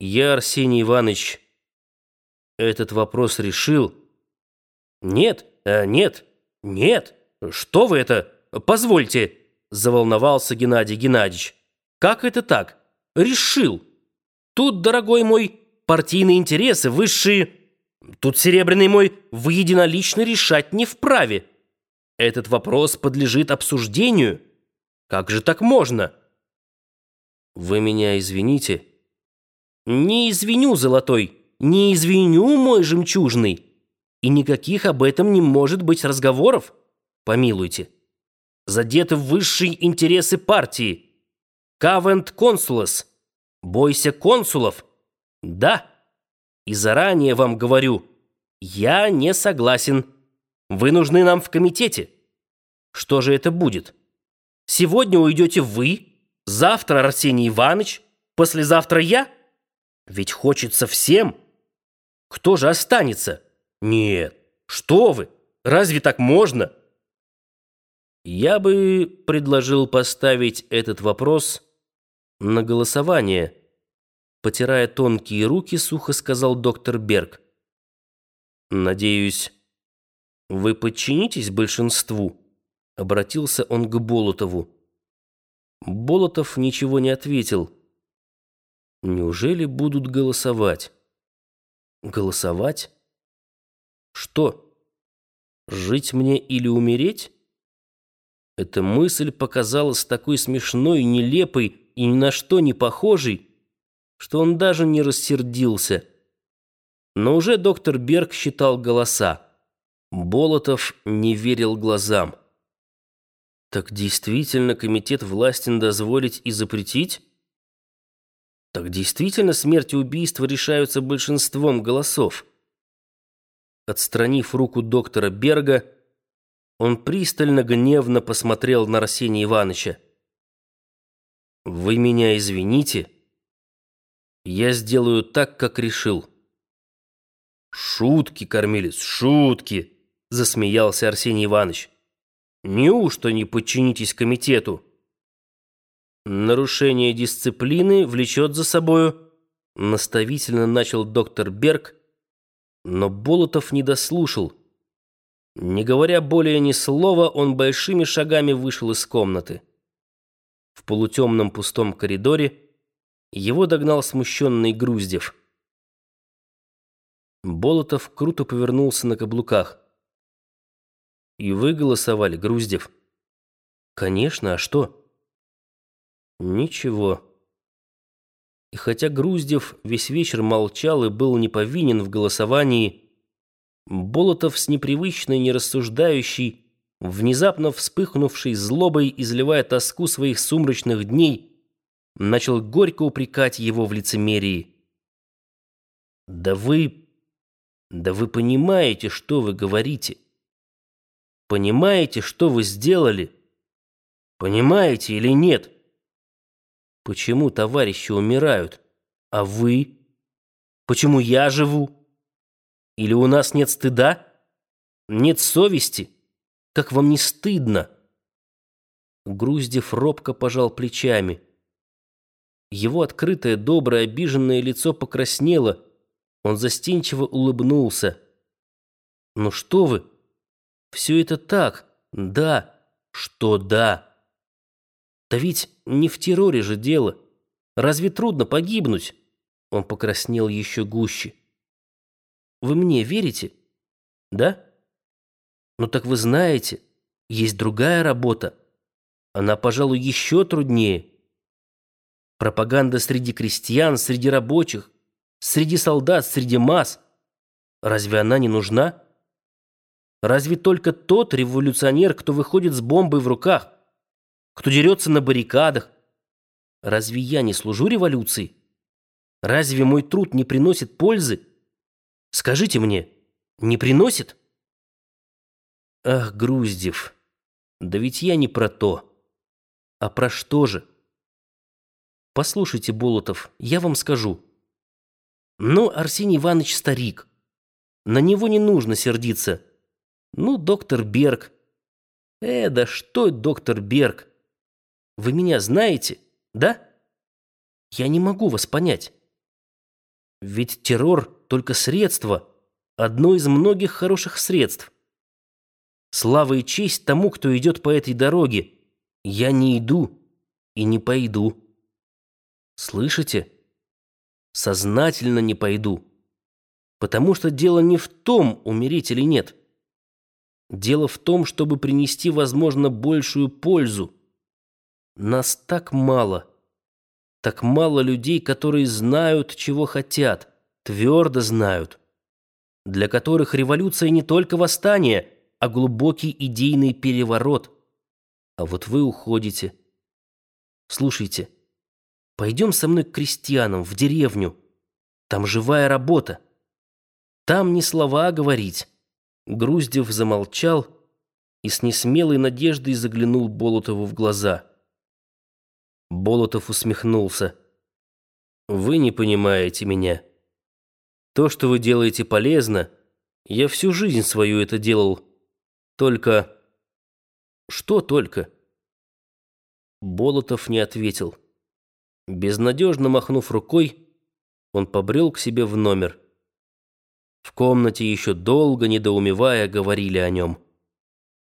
Я, Арсений Иванович, этот вопрос решил. Нет, э, нет, нет. Что вы это? Позвольте, заволновался Геннадий Геннадьевич. Как это так? Решил. Тут, дорогой мой, партийные интересы высшие. Тут, серебряный мой, вы единолично решать не вправе. Этот вопрос подлежит обсуждению. Как же так можно? Вы меня извините. Не извиню, золотой, не извиню, мой жемчужный. И никаких об этом не может быть разговоров. Помилуйте. Задеты высшие интересы партии. Кавент консулас. Бойся консулов. Да. И заранее вам говорю, я не согласен. Вы нужны нам в комитете. Что же это будет? Сегодня уйдете вы, завтра Арсений Иванович, послезавтра я? Ведь хочется всем. Кто же останется? Нет, что вы, разве так можно? Я бы предложил поставить этот вопрос на голосование. Потирая тонкие руки, сухо сказал доктор Берг. Надеюсь, вы подчинитесь большинству? Обратился он к Болотову. Болотов ничего не ответил. Неужели будут голосовать? Голосовать? Что? Жить мне или умереть? Эта мысль показалась такой смешной, нелепой и ни на что не похожей, что он даже не рассердился. Но уже доктор Берг считал голоса. Болотов не верил глазам. Так действительно комитет властен дозволить и запретить? Так действительно смерть и убийство решаются большинством голосов. Отстранив руку доктора Берга, он пристально гневно посмотрел на Арсения Ивановича. «Вы меня извините. Я сделаю так, как решил». «Шутки, кормилец, шутки!» — засмеялся Арсений Иванович. «Неужто не подчинитесь комитету?» Нарушение дисциплины влечет за собою, наставительно начал доктор Берг, но Болотов не дослушал. Не говоря более ни слова, он большими шагами вышел из комнаты. В полутемном пустом коридоре его догнал смущенный Груздев. Болотов круто повернулся на каблуках. «И вы голосовали, Груздев?» «Конечно, а что?» Ничего. И хотя Груздев весь вечер молчал и был не повинен в голосовании, Болотов с непривычной, нерассуждающей, внезапно вспыхнувшей злобой, изливая тоску своих сумрачных дней, начал горько упрекать его в лицемерии. «Да вы... да вы понимаете, что вы говорите? Понимаете, что вы сделали? Понимаете или нет?» Почему товарищи умирают? А вы? Почему я живу? Или у нас нет стыда? Нет совести? Как вам не стыдно? Груздев робко пожал плечами. Его открытое, доброе, обиженное лицо покраснело. Он застенчиво улыбнулся. «Ну что вы? Все это так. Да. Что да?» Да ведь не в терроре же дело. Разве трудно погибнуть? Он покраснел еще гуще. Вы мне верите? Да? Ну так вы знаете, есть другая работа. Она, пожалуй, еще труднее. Пропаганда среди крестьян, среди рабочих, среди солдат, среди масс. Разве она не нужна? Разве только тот революционер, кто выходит с бомбой в руках, кто дерется на баррикадах. Разве я не служу революции? Разве мой труд не приносит пользы? Скажите мне, не приносит? Ах, Груздев, да ведь я не про то. А про что же? Послушайте, Болотов, я вам скажу. Ну, Арсений Иванович старик. На него не нужно сердиться. Ну, доктор Берг. Э, да что доктор Берг? Вы меня знаете, да? Я не могу вас понять. Ведь террор — только средство, одно из многих хороших средств. Слава и честь тому, кто идет по этой дороге. Я не иду и не пойду. Слышите? Сознательно не пойду. Потому что дело не в том, умереть или нет. Дело в том, чтобы принести, возможно, большую пользу. Нас так мало. Так мало людей, которые знают, чего хотят, твердо знают. Для которых революция не только восстание, а глубокий идейный переворот. А вот вы уходите. Слушайте, пойдем со мной к крестьянам, в деревню. Там живая работа. Там не слова говорить. Груздев замолчал и с несмелой надеждой заглянул Болотову в глаза. Болотов усмехнулся. «Вы не понимаете меня. То, что вы делаете, полезно. Я всю жизнь свою это делал. Только...» «Что только?» Болотов не ответил. Безнадежно махнув рукой, он побрел к себе в номер. В комнате еще долго, недоумевая, говорили о нем.